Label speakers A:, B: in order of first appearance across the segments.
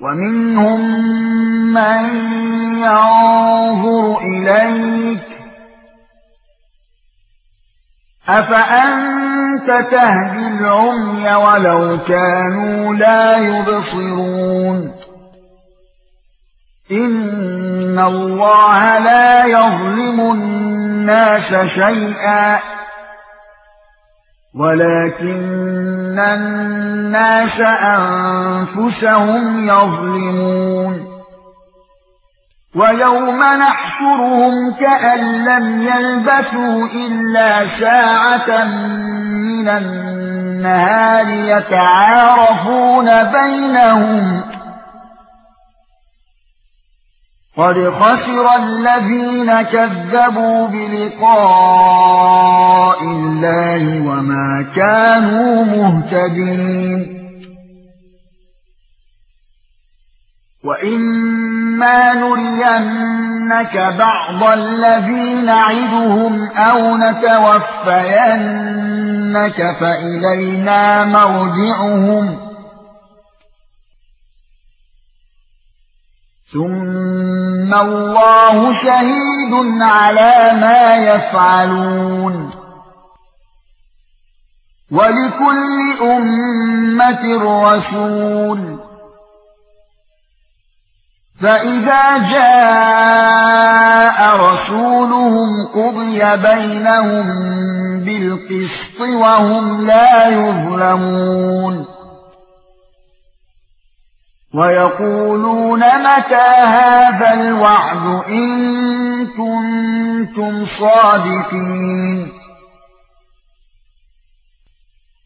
A: ومنهم من ينظر إليك. أفأنت تهدي العمي ولو كانوا لا يبصرون؟ إن الله لا يظلم الناس شيئا. ولكن الناس أنفسهم يظلمون. ويوم نحشرهم كأن لم يلبثوا إلا ساعة من النهار يتعارفون بينهم. قد خسر الذين كذبوا بلقاء كانوا مهتدين. وَإِمَّا نُرِيَنَّكَ بَعْضَ الَّذِي نَعِدُهُمْ أَوْ نَتَوَفَّيَنَّكَ فَإِلَيْنَا مَرْجِعُهُمْ. ثُمَّ اللَّهُ شَهِيدٌ عَلَى مَا يَفْعَلُونَ. وَلِكُلِّ أُمَّةٍ رَسُولٌ. فَإِذَا جَاءَ رَسُولُهُمْ قُضِيَ بَيْنَهُم بِالْقِسْطِ وَهُمْ لَا يُظْلَمُونَ. وَيَقُولُونَ مَتَى هَذَا الْوَعْدُ إِن كُنتُمْ صَادِقِينَ.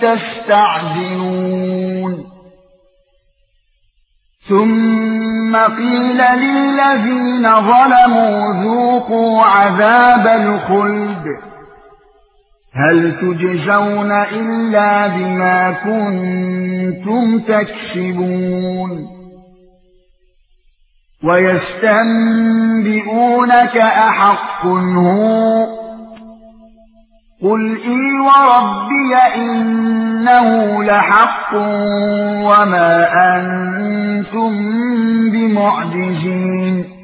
A: تَسْتَعْجِلُونَ. ثُمَّ قِيلَ لِلَّذِينَ ظَلَمُوا ذُوقُوا عَذَابَ الْخُلْدِ. هَلْ تُجْزَوْنَ إِلَّا بِمَا كُنتُمْ تَكْسِبُونَ؟ وَيَسْتَنبِئُونَكَ أَحَقٌّ هُوَ قُلْ إِي وَرَبِّي إِنَّهُ لَحَقٌّ وَمَا أَنتُم بِمُعْجِزِينَ